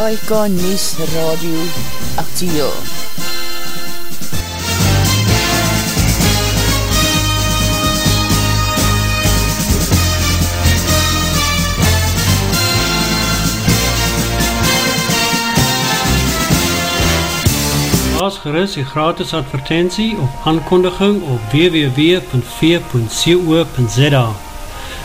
SAIK News Radio Actiel. Plaas gerust die gratis advertentie op aankondiging op www.v.co.za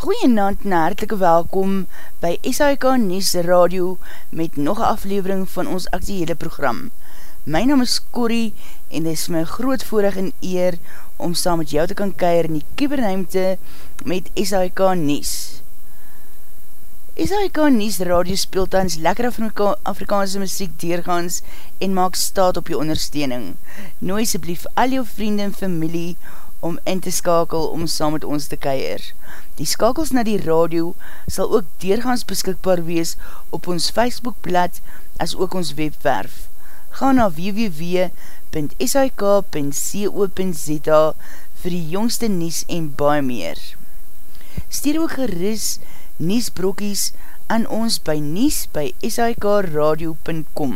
Goeienavond en hartelike welkom by SAIK Nies Radio met nog een aflevering van ons actiehele program. My naam is Corrie en dit is my groot voorig en eer om saam met jou te kan keir in die kieberruimte met SAIK Nies. SAIK Nies Radio speelt ans lekker Afrikaanse muziek deurgaans en maak staat op jou ondersteuning. Nooi asblief al jou vriende en familie om in te skakel om saam met ons te keir. Die skakels na die radio sal ook deurgaans beskikbaar wees op ons Facebookblad as ook ons webwerf. Ga na www.sik.co.za vir die jongste nies en baie meer. Stuur ook geris niesbrokies aan ons by nies by sikradio.com.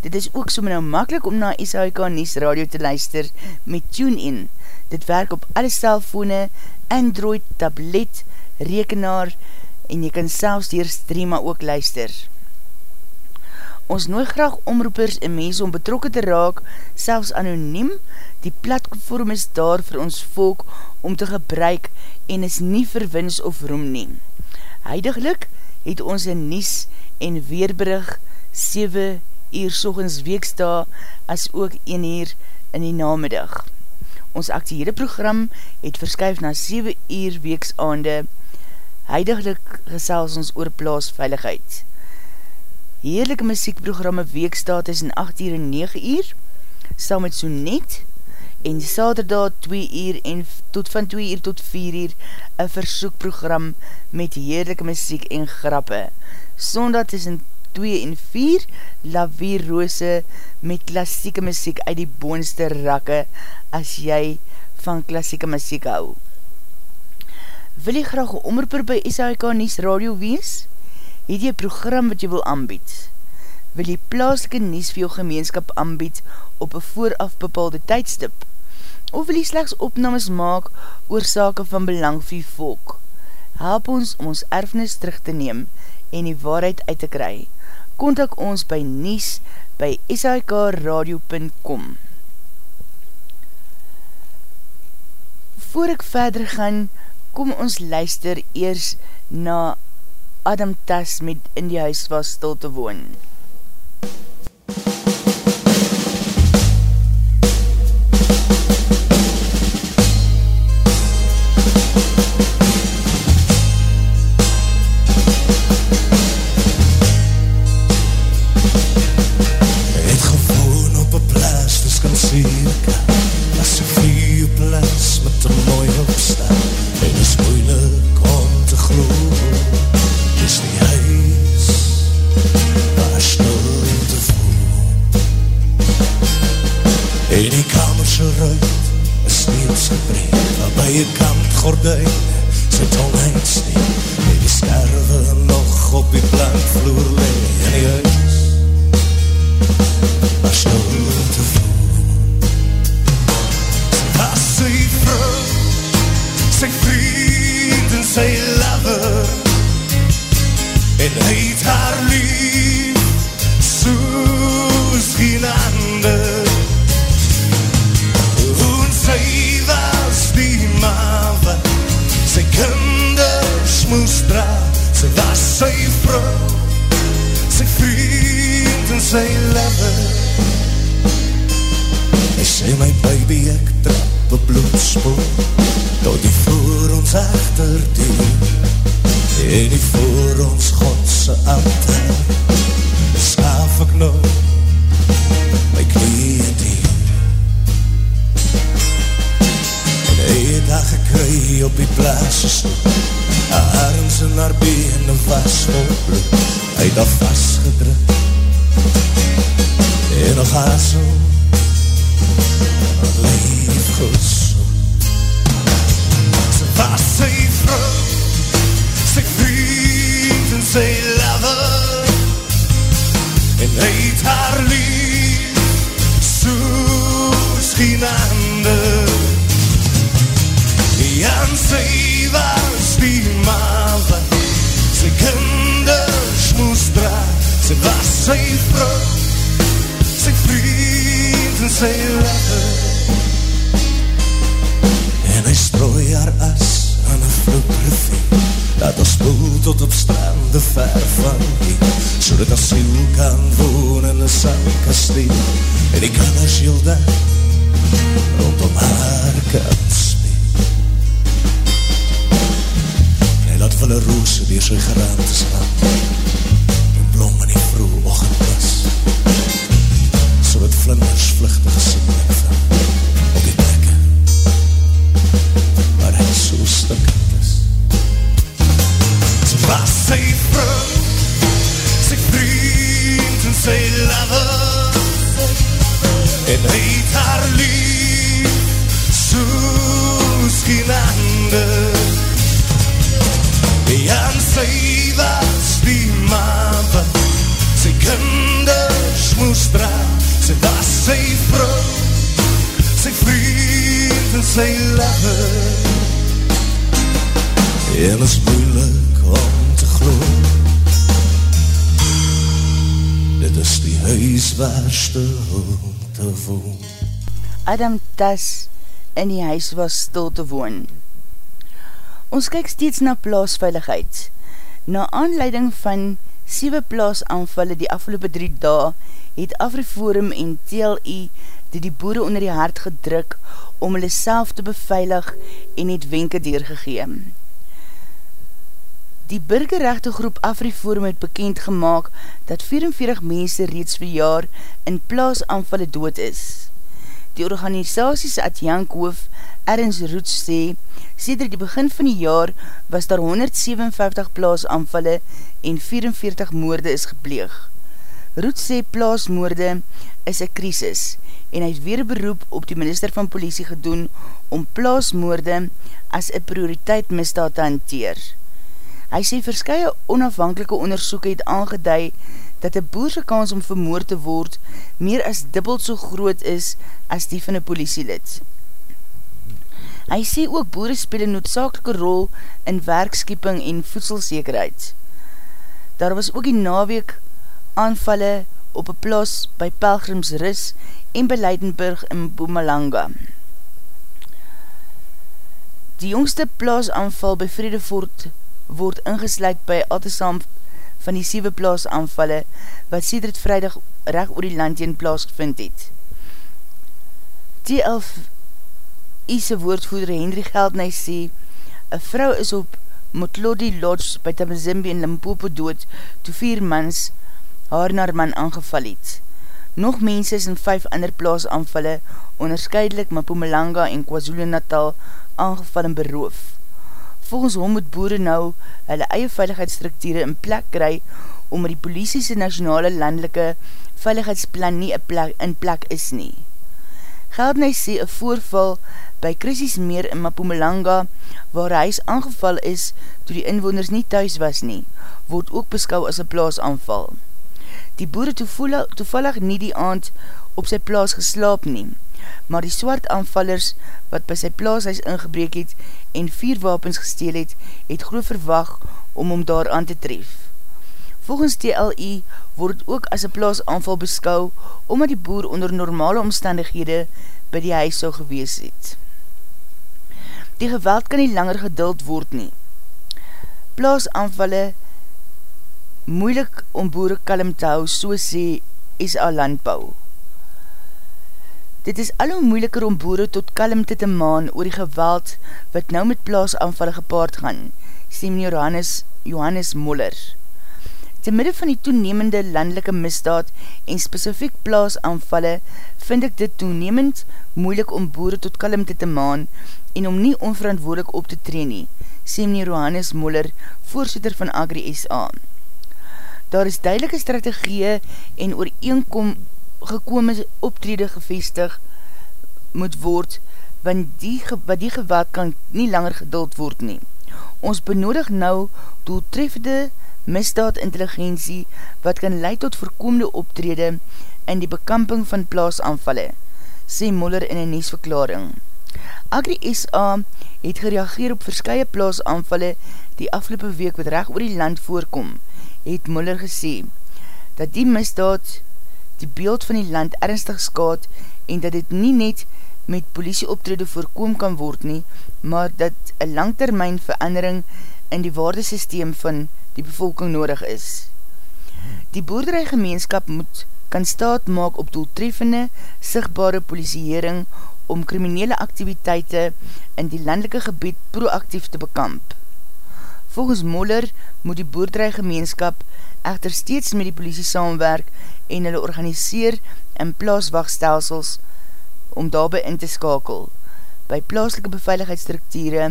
Dit is ook so nou makkelijk om na SHK Nies Radio te luister met TuneIn. Dit werk op alle cellfone, Android, tablet, rekenaar en jy kan selfs dier streama ook luister. Ons nooi graag omroepers en mense om betrokken te raak, selfs anoniem, die platform is daar vir ons volk om te gebruik en is nie verwins of roem neem. Heidiglik het ons een nies en weerbrug 7 uur sogens weeksta as ook 1 uur in die namiddag. Ons actiehede program het verskuif na 7 uur weeksaande. Heidiglik gesels ons oor plaasveiligheid. Heerlijke muziekprogramme weeksta tussen 8 uur en 9 uur, saam met Sonet, en saterdag 2 uur en tot van 2 uur tot 4 uur een versoekprogram met heerlijke muziek en grappe. Sondag tussen 2 en 4 Lavier Rose met klassieke muziek uit die boonste rakke as jy van klassieke muziek hou. Wil jy graag een omroeper by SHK Nies Radio wees? Het jy program wat jy wil aanbied? Wil jy plaaslike Nies vir jou gemeenskap aanbied op een vooraf bepaalde tydstip? Of wil jy slechts opnames maak oor sake van belang vir volk? Help ons om ons erfnis terug te neem en die waarheid uit te kry kontak ons by Nies by sikradio.com Voor ek verder gaan, kom ons luister eers na Adam Tas met in die huis was stil te woon. Sy lover. En hy strooi haar as aan een vloedrivier, dat ons boel tot op strande ver van die, so dat ons siel kan woon in een sandkasteel, en die kinders heel daar, rondom haar kan speel. Hy laat een roose weer sy geraamte slaan, en blom in die vroeg ochendbas, so het vlinders vluchtig sing ek van, hy so stikkend is. Sy was sy vrou, sy vriend en sy lover, en hy het haar lief, soos geen ander. En sy was die mawe, sy kinders moes dra, sy was sy vrou, sy vriend en sy lover. En is moeilik om te glo, dit is die huis waar stil te woon. Adam Tas in die huis was stil te woon. Ons kyk steeds na plaasveiligheid. Na aanleiding van 7 plaasanvalle die afgelopen 3 dae, het Afriforum en TLI die die boere onder die hart gedruk om hulle self te beveilig en het wenke deurgegeen. Die burgerrechte groep Afriforum het bekend gemaakt dat 44 mense reeds verjaar in plaasanvalle dood is. Die organisasies adjankhoof Ernst Roets sê, sêder die begin van die jaar was daar 157 plaasanvalle en 44 moorde is gepleeg. Roets sê plaasmoorde is een krisis en hy het weer beroep op die minister van politie gedoen om plaasmoorde as een prioriteit misdaad te hanteer. Hy sê verskye onafhankelike onderzoek het aangeduid dat een boerse kans om vermoord te word meer as dubbeld so groot is as die van een politielid. Hy sê ook boere speel een noodzakelike rol in werkskieping en voedselzekerheid. Daar was ook die naweek aanvalle op een plaas by Pelgrimsris en by Leidenburg in Boemalanga. Die jongste plaasanval by Vredefort word ingesluid by Altesam van die 7 plaasanvalle wat sêdert vrijdag recht oor die land in plaas gevind het. T11 Ise woordvoeder Henry Geldnij sê, een vrou is op Motlodi Lodge by Tamazimbi in Limpopo dood toe vier mans haar naar man aangeval het. Nog mense is in vijf ander plaasanvalle onderscheidelik Mapumalanga en KwaZulu Natal aangeval en beroof. Volgens hom moet boere nou hulle eie veiligheidsstrukture in plek kry om die politiese nationale landelike veiligheidsplan nie plek, in plek is nie. Geldnij sê een voorval by Krisis Meer in Mapumalanga waar huis aangeval is toe die inwoners nie thuis was nie, word ook beskou as een plaasanval. Die boere toevallig nie die aand op sy plaas geslaap neem, maar die swart aanvallers wat by sy plaashuis ingebreek het en vier wapens gesteel het, het groot verwag om om daar aan te tref. Volgens TLI word het ook as een plaasanval beskou omdat die boer onder normale omstandighede by die huis sal gewees het. Die geweld kan nie langer geduld word nie. plaasanvalle moeilik om boere kalm te hou, so sê SA Landbouw. Dit is al hoe moeiliker om boere tot kalmte te maan oor die geweld wat nou met plaasanvalle gepaard gaan, sê meneer Johannes, Johannes Moller. Te midde van die toenemende landelike misdaad en specifiek plaasanvalle vind ek dit toenemend moeilik om boere tot kalmte te maan en om nie onverantwoordelik op te train nie, sê meneer Johannes Moller, voorzitter van Agri SA. Daar is duidelike strategieë en ooreenkom gekome optrede gevestig moet word, want die, wat die geweld kan nie langer geduld word nie. Ons benodig nou doeltreffende misdaad intelligentie wat kan leid tot voorkomende optrede in die bekamping van plaasanvalle, sê Moller in een niesverklaring. Agri SA het gereageer op verskye plaasanvalle die afgelopen week wat recht oor die land voorkom, het Muller gesê, dat die misdaad die beeld van die land ernstig skaad en dat dit nie net met politieoptrede voorkom kan word nie, maar dat een langtermijn verandering in die waardesysteem van die bevolking nodig is. Die boerderijgemeenskap moet kan staat maak op doeltreffende, sigtbare politiehering om kriminele activiteite in die landelike gebied proactief te bekamp. Volgens Moller moet die boerderijgemeenskap echter steeds met die politie saamwerk en hulle organiseer in plaaswachtstelsels om daarby in te skakel, by plaaslike beveiligheidsstrukture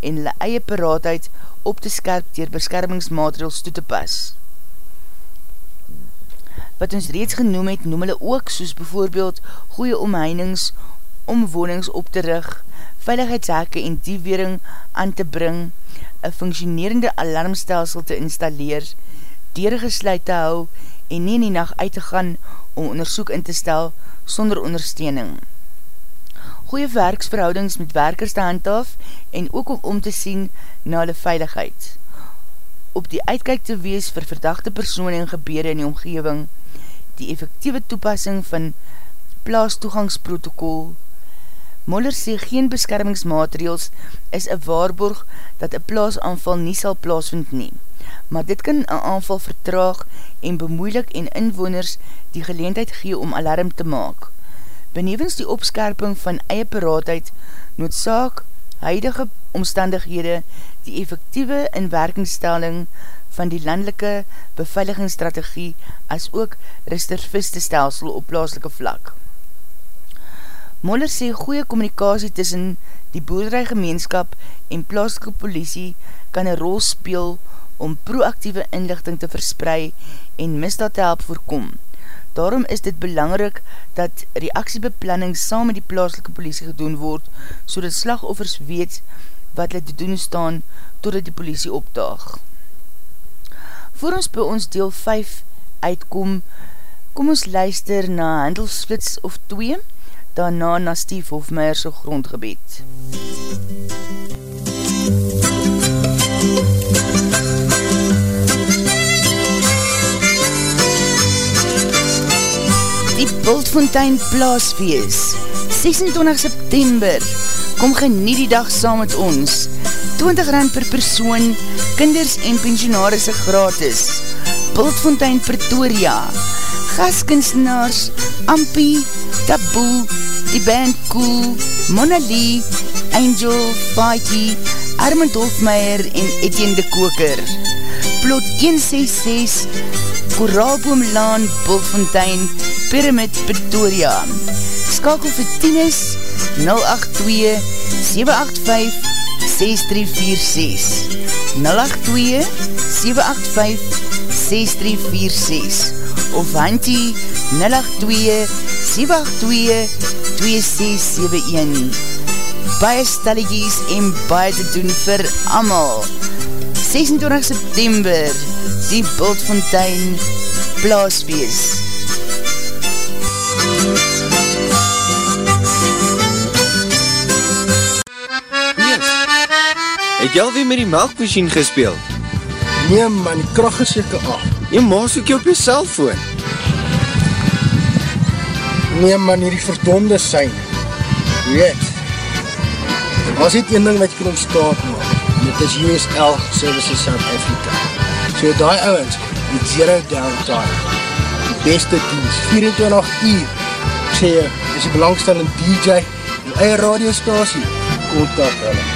en hulle eie paraatheid op te skerp dier beskermingsmaterials toe te pas. Wat ons reeds genoem het, noem hulle ook soos bijvoorbeeld goeie omheinings, omwonings op te rig, veiligheidshekke en diewering aan te bring, een functionerende alarmstelsel te installeer, deur gesluit te hou en nie in die nacht uit te gaan om onderzoek in te stel sonder ondersteuning. Goeie werksverhoudings met werkers te handhaaf en ook om om te sien na hulle veiligheid. Op die uitkijk te wees vir verdachte persoon en gebede in die omgeving, die effectieve toepassing van plaastoegangsprotokol. Moller sê geen beskermingsmaterials is een waarborg dat een plaasanval nie sal plaasvind neem maar dit kan een aanval vertraag en bemoeilik en inwoners die geleendheid gee om alarm te maak. Benevens die opskerping van eie paraatheid, noodzaak, huidige omstandighede, die effectieve inwerkingstelling van die landelike beveiligingsstrategie as ook reserviste stelsel op plaaslike vlak. Moller sê goeie communicatie tussen die boerderijgemeenskap en plaaslike politie kan een rol speel proactieve inlichting te versprei en misdaad te help voorkom. Daarom is dit belangrik dat reaksiebeplanning saam met die plaaslike politie gedoen word, so dat slagoffers weet wat hulle te doen staan totdat die politie opdaag. Voor ons by ons deel 5 uitkom, kom ons luister na handelsflits of 2, daarna na Steve Hofmeierse grondgebied. Die Bultfontein Plaasfees. 26 September. Kom genie die dag saam met ons. 20 rand per persoon Kinders en pensionarisse gratis. Bultfontein Pretoria. Gaskunstenaars Ampi, Taboe Die Band Cool Mona Lee Angel, Faiky Armand Hofmeier en Etienne de Koker. Plot 166 Koraalboomlaan, Bulfontein, Pyramid, Pretoria. Skakel vir Tienis 082-785-6346 082-785-6346 of Hantie 082-782-2671 Baie stelligies en baie te doen vir amal. 26 September die Bultfontein Plaaswees. Het jy alweer met die melkmachine gespeeld? Nee man, die kracht is jyke af. Jy maas ook jy op jy cellfoon. Nee man, hierdie verdonde sein. Weet, as dit een ding wat jy kan ontstaan maak, dit is USL Services South Africa. So die ouwens, met zero downtime, die beste dienst, 24 uur, ek sê jy, is die belangstellende DJ, die eie radiostasie, kontak hulle.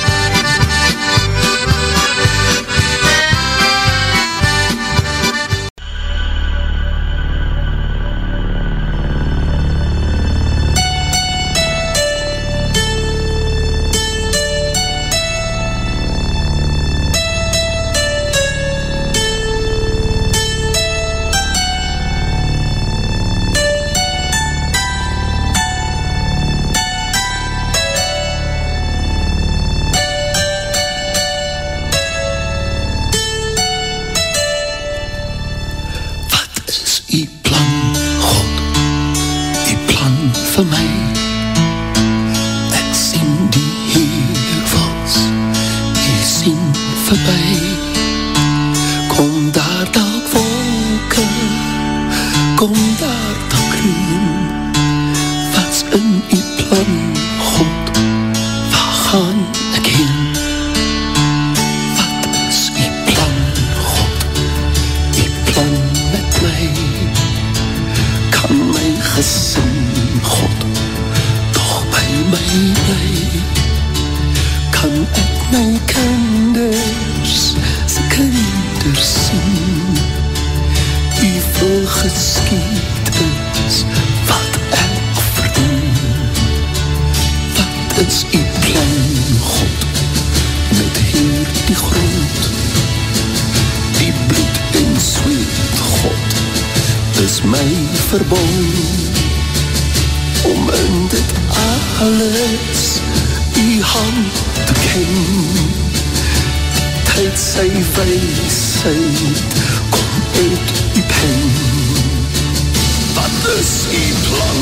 is u plan,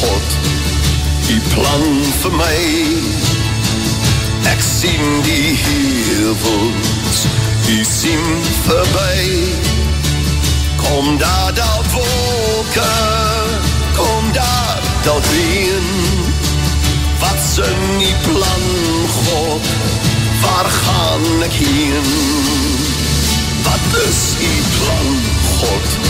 God, u plan vir my. Ek sien die hevels, u sien verby. Kom daar daar wolke, kom daar daar reen. Wat sin u plan, God, waar gaan ek heen? Wat is u plan, God,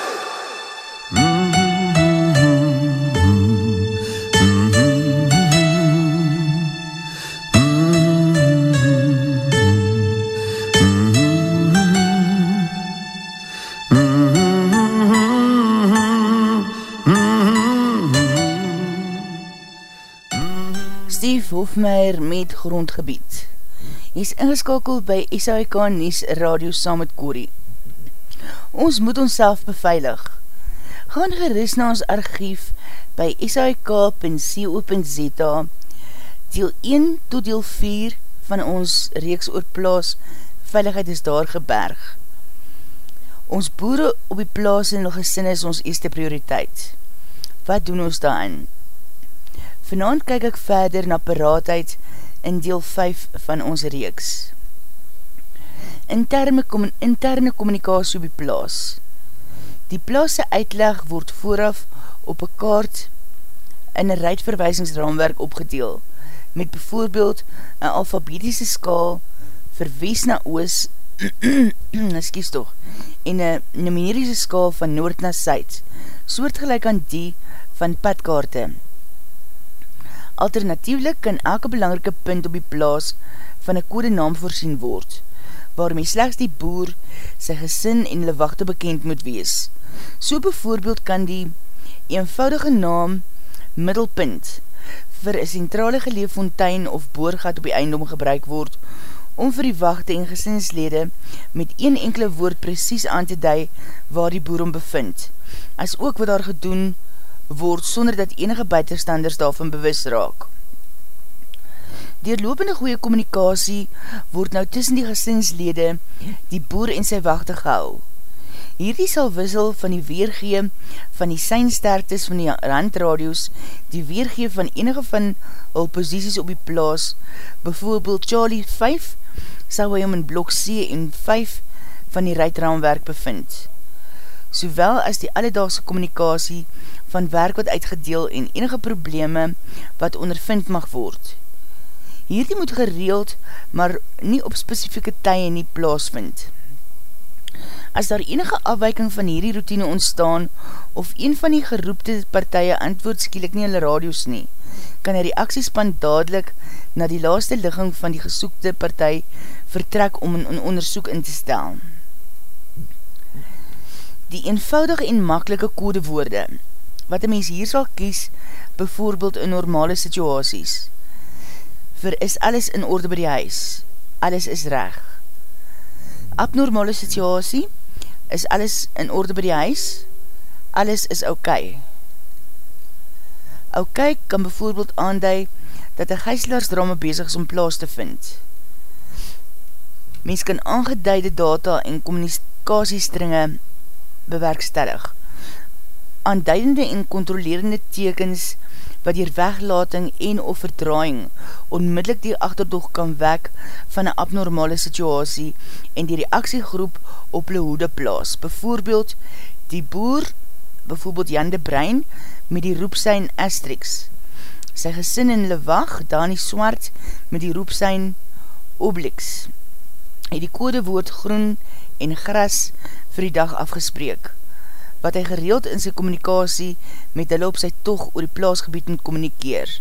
Hofmeier met grondgebied. Hy is ingeskakeld by SAIK Nies Radio saam met Corrie. Ons moet ons self beveilig. Gaan geris na ons archief by SAIK.co.za deel 1 tot deel 4 van ons reeks oor plaas veiligheid is daar geberg. Ons boere op die plaas en gesin is ons eerste prioriteit. Wat doen ons daarin? Vanavond kyk ek verder na paraatheid in deel 5 van ons reeks. Interne, interne communicatie op die plaas. Die plaase uitleg word vooraf op een kaart in een ruitverwijsingsraamwerk opgedeel, met bijvoorbeeld een alfabetische skaal vir West na Oos, excuse toch, en een numerische skaal van Noord na Suid, soortgelijk aan die van padkaarte. Alternatiewelik kan elke belangrike punt op die plaas van een kode naam voorsien word, waarmee slechts die boer sy gesin en hulle wachte bekend moet wees. So bijvoorbeeld kan die eenvoudige naam middelpunt vir een centrale geleef fontein of boorgat op die eindom gebruik word om vir die wachte en gesinslede met een enkele woord precies aan te dui waar die boer om bevind, as ook wat daar gedoen word sonder dat enige buitenstanders daarvan bewus raak. Deurlopende goeie communicatie word nou tussen die gesinslede die boer en sy wachte gehou. Hierdie sal wissel van die weergee van die seinsterktes van die randradios, die weergee van enige van hul posities op die plaas, bijvoorbeeld Charlie 5, sal hy om in blok C en 5 van die ruitraamwerk bevind. Sowel as die alledaagse communicatie van werk wat uitgedeel en enige probleme wat ondervind mag word. Hierdie moet gereeld, maar nie op specifieke tye nie plaasvind. As daar enige afwijking van hierdie routine ontstaan, of een van die geroepte partije antwoord skielik nie hulle radios nie, kan die reaksiespan dadelijk na die laaste ligging van die gesoekte partij vertrek om een onderzoek in te stel. Die eenvoudige en makkelike kodewoorde, wat een mens hier sal kies, bijvoorbeeld in normale situasies. Vir is alles in orde by die huis, alles is reg. Abnormale situasie, is alles in orde by die huis, alles is ok. Ok kan bijvoorbeeld aandui dat een gijslaarsdrama bezig is om plaas te vind. Mens kan aangeduide data en communicatiestringe bewerkstellig. Aanduidende en controlerende tekens wat dier weglating en of verdraaiing onmiddellik die achterdog kan wek van een abnormale situasie en die reaksiegroep op le hoede plaas. Bijvoorbeeld die boer, bijvoorbeeld Jan de Brein, met die roepsein Asterix. Sy gesin in Le Wag, Dani Swart, met die roepsein Oblix. Hy die kodewoord groen en gras vir die dag afgespreek wat hy gereeld in sy communicatie met hulle op sy tog oor die plaasgebied moet communikeer.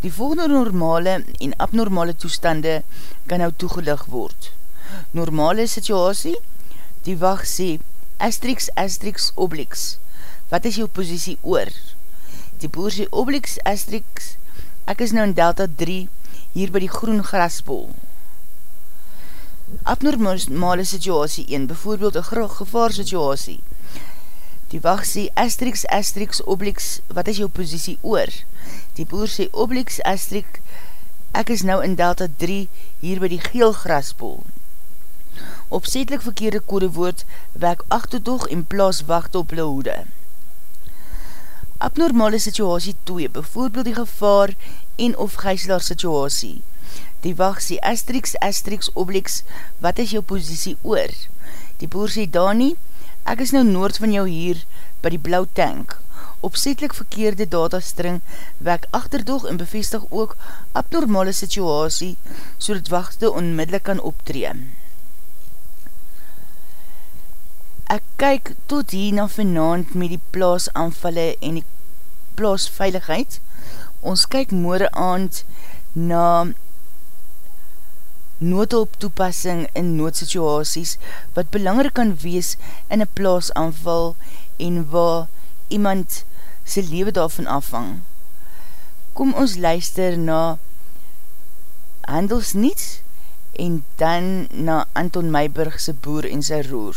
Die volgende normale en abnormale toestande kan nou toegelig word. Normale situasie, die wacht sê, asterix, asterix, oblix, wat is jou positie oor? Die boer sê, oblix, asterix, ek is nou in delta 3, hier by die groen grasbol. Abnormale situasie 1, bijvoorbeeld een gevaar situasie, Die wacht sê, asterix, asterix, oblix, wat is jou positie oor? Die boer sê, oblix, asterix, ek is nou in delta 3, hier by die geel graspool. Opzetlik verkeerde kodewoord, wek achterdoog en plaas wacht op lehoede. Abnormale situasie 2, bijvoorbeeld die gevaar en of gijslaar situasie. Die wacht sê, asterix, asterix, oblix, wat is jou positie oor? Die boer sê, Dani, Ek is nou noord van jou hier by die blauw tank. Opzetlik verkeerde datastring wek achterdog en bevestig ook abnormale situasie so dat wachte onmiddellik kan optree. Ek kyk tot hier na vanavond met die plaas aanvalle en die plaas veiligheid. Ons kyk moore aand na noodhulp toepassing in noodsituasies wat belangrik kan wees in een plaasanval en waar iemand sy leven daarvan afvang. Kom ons luister na Handels Niets en dan na Anton Meiburg sy boer en sy roer.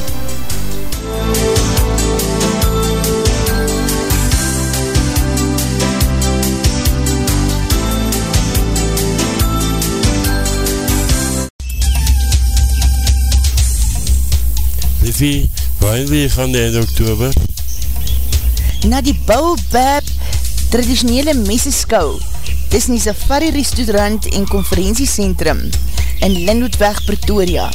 Liefie, waarin wil jy gaan die einde oktober? Na die Baobab traditionele meseskou dis in die Safari Restaurant en Conferentiecentrum in Linwoodweg, Pretoria.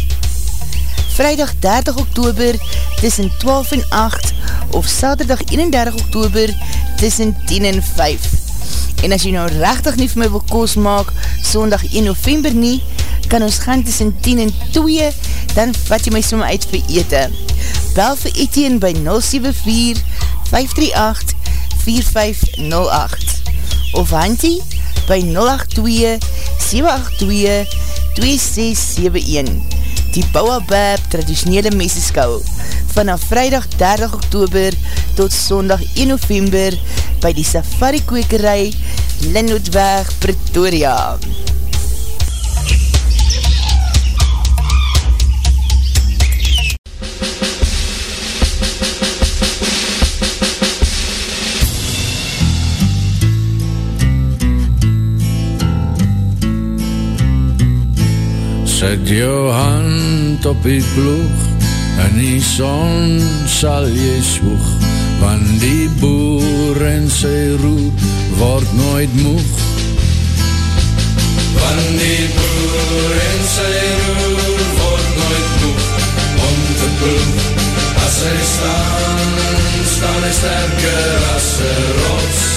Vrijdag 30 oktober tussen 12 en 8 of Saterdag 31 oktober tussen 10 en 5. En as jy nou rechtig nie vir my wil koos maak, sondag 1 november nie, kan ons gaan tussen 10 en 2, dan vat jy my som uit vir ete. Bel vir Etienne by 074-538-4508 of Hantie by 082-782-2671 Die Bouwabab traditionele meseskou vanaf vrijdag 30 oktober tot sondag 1 november by die Safari Kwekerij Linnootweg Pretoria. Zet jou hand op die ploeg En die son sal jy swoeg Want die boer en sy roep Word nooit moeg. Want die boer en sy roep Word nooit moeg. Om te ploeg As hy staan Staan hy sterker as sy rots.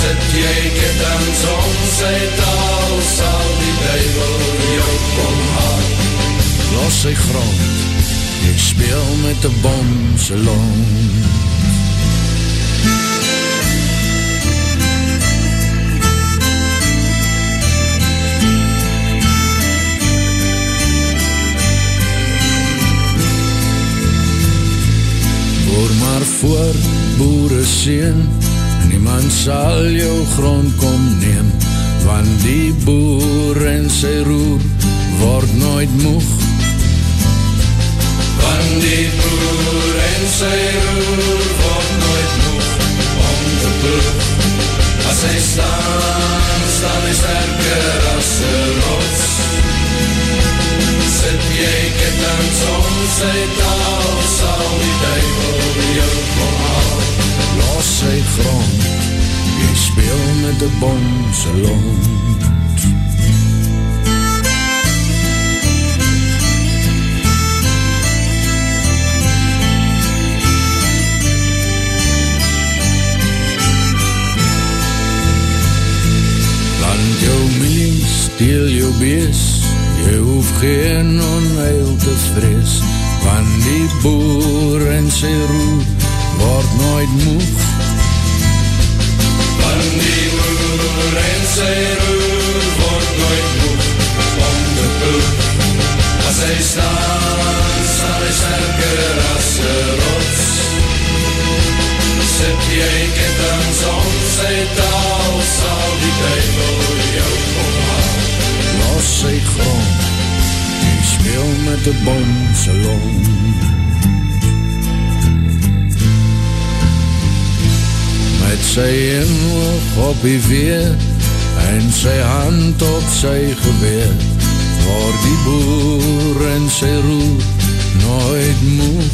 Sit jy ketens om sy taal Sal duivel jou kom haal Los sy grond Ek speel met die bom sy long. Voor maar voor boere sien Niemand sal jou grond kom neem Want die boer en sy roer met die bonse lont Land jou mens, steel jou bees. Jy hoef geen onheil te vrees Van die boer en sy roer Word nooit moeg. Van die en sy roer Word nooit moeg Om te ploeg As hy staan Sal hy sterker as sy rots. Sit jy ketens om sy taal Sal die duivel jou omhaal Los sy grond En speel met die bonse lont Met sy inhoog op die weer en sy hand op sy geweer waar die boer en sy roer nooit moe.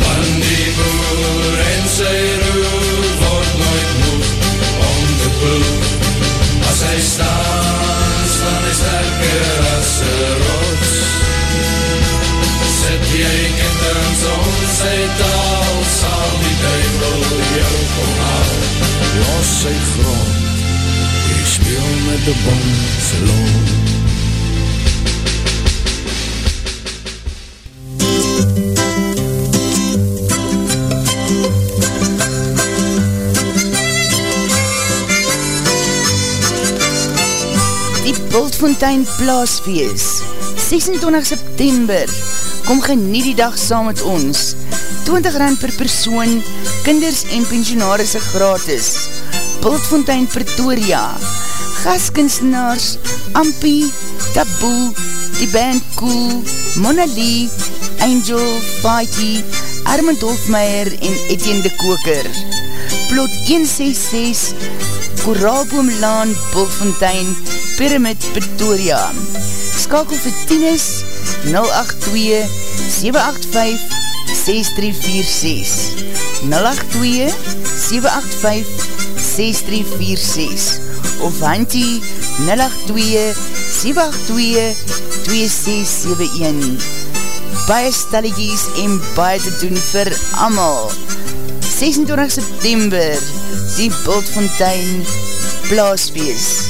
Van die boer en sy roer word nooit moe om te boer as hy staan staan hy sterker as een rots. Sit jy ketens om sy taal grond. Jy speel met die bondse loon. Die Bultfontein Plaasfeest 26 September. Kom genie die dag saam met ons 20 rand per persoon Kinders en pensionarisse gratis. Bultfontein Pretoria. Gaskunstenaars Ampie, Taboe Die Band Cool Mona Lee Angel, Faitie Armand Hofmeyer en Etienne de Koker. Plot 166 Koraalboomlaan Bultfontein Pyramid Pretoria. Skakel vir Tienis 082 785 6346 082 785 6346 of Hantie 082 782 2671 Baie stelligies en baie te doen vir amal 26 September die Bultfontein Blaasfeest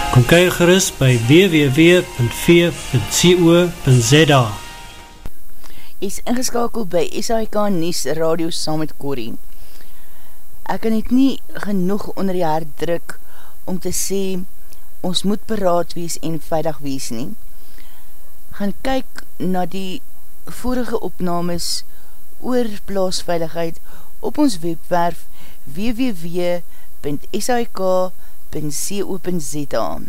Kom kyk gerust by www.v.co.za is ingeskakeld by SIK Nies Radio saam met Corrie. Ek kan het nie genoeg onder die hart druk om te sê, ons moet paraat wees en veilig wees nie. Gaan kyk na die vorige opnames oor plaasveiligheid op ons webwerf www.sik.co.za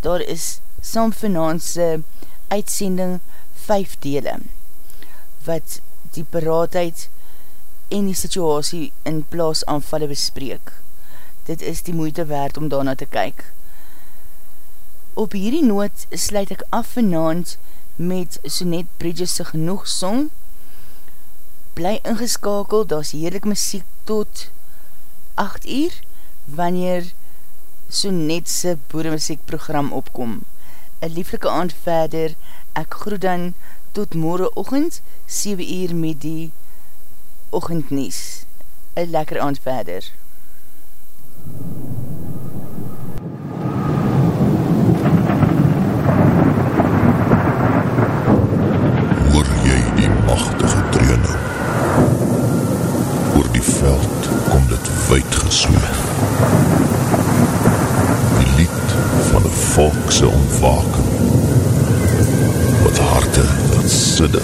Daar is saam finaanse uitsending 5 dele wat die paraatheid en die situasie in plaas aanvalle bespreek. Dit is die moeite waard om daarna te kyk. Op hierdie noot sluit ek af vanavond met Sonet Bridges se genoeg song. Bly ingeskakel, daar is heerlik muziek tot 8 uur, wanneer Sonet se boeremuziekprogram opkom. Een lieflike aand verder, ek groet dan tot morgen ochend, 7 uur met die ochendnies. Een lekker aand verder. Hoor jy die machtige dreuning? Oor die veld kom dit wijd gesmeer. Die lied van die volkse ontwaking wat harte dat sidder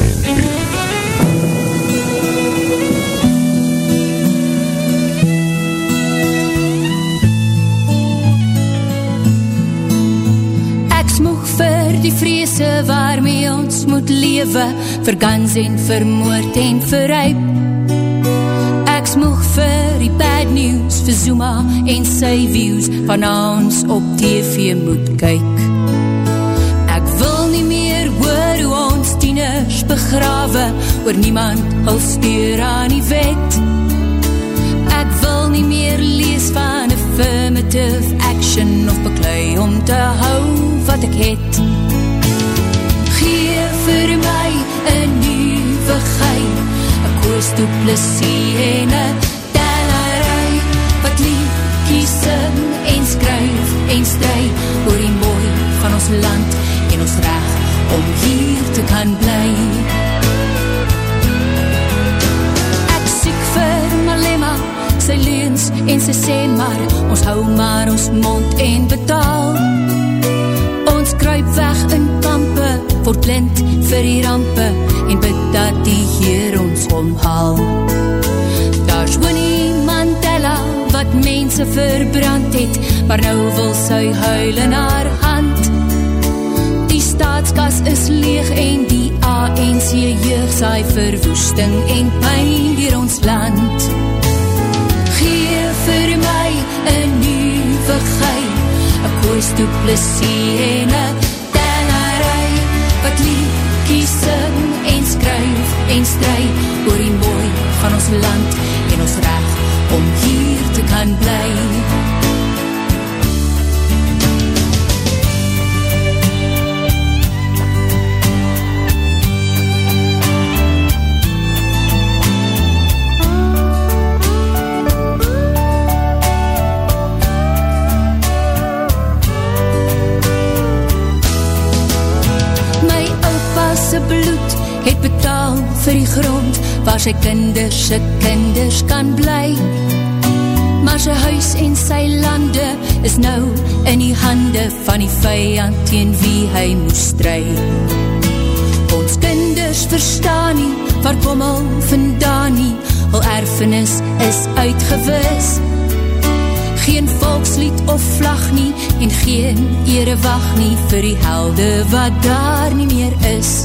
en beet. Ek smoeg vir die vreese waarmee ons moet lewe Vir guns en vir moord en vir ryp smoeg vir die bad news vir Zuma en sy views. Van ons op TV moet kyk. Ek wil nie meer hoor hoe ons tieners begrawe Oor niemand hul steur aan die wet. Ek wil nie meer lees van affirmative action of beklui om te hou wat ek het. Gee vir my een nieuwe gein, boos toe plesie en een tellerij wat lief kies sing en skryf en strij oor die mooi van ons land en ons recht om hier te kan bly. Ek siek vir Malema, sy leens en sy sê maar ons hou maar ons mond en betaal word blind vir die rampe, en bid dat die Heer ons omhaal. Daar is Winnie Mandela, wat mense verbrand het, maar nou wil sy huil in haar hand. Die staatskas is leeg en die ANC jeug saai verwoesting en pijn dier ons land. Geef vir my een nieuwe gei, een koos duplisie en een en stry oor die mooi van ons land en ons recht om hier te kan bly. Vir die grond waar sy kinders sy kinders kan bly. Maar sy huis en sy lande is nou in die hande van die vijand teen wie hy moest stry. Ons kinders verstaan nie waar kom al vandaan nie. Al erfenis is uitgewis. Geen volkslied of vlag nie en geen ere wacht nie vir die helde wat daar nie meer is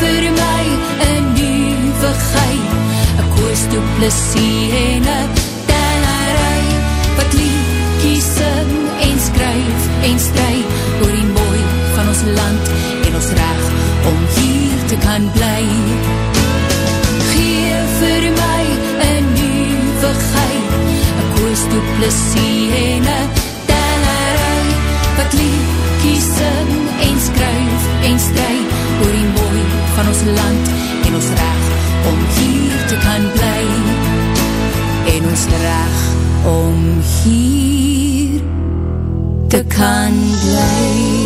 vir my een nieuwe gei Een koos duplisie en een tellerij Wat liekie sing en skryf en stry Oor die mooi van ons land en ons recht om hier te kan bly. Geef vir my een nieuwe gei Een koos duplisie en een tellerij Wat liekie sing en skryf en stry van ons land en ons recht om hier te kan bly. En ons recht om hier te kan bly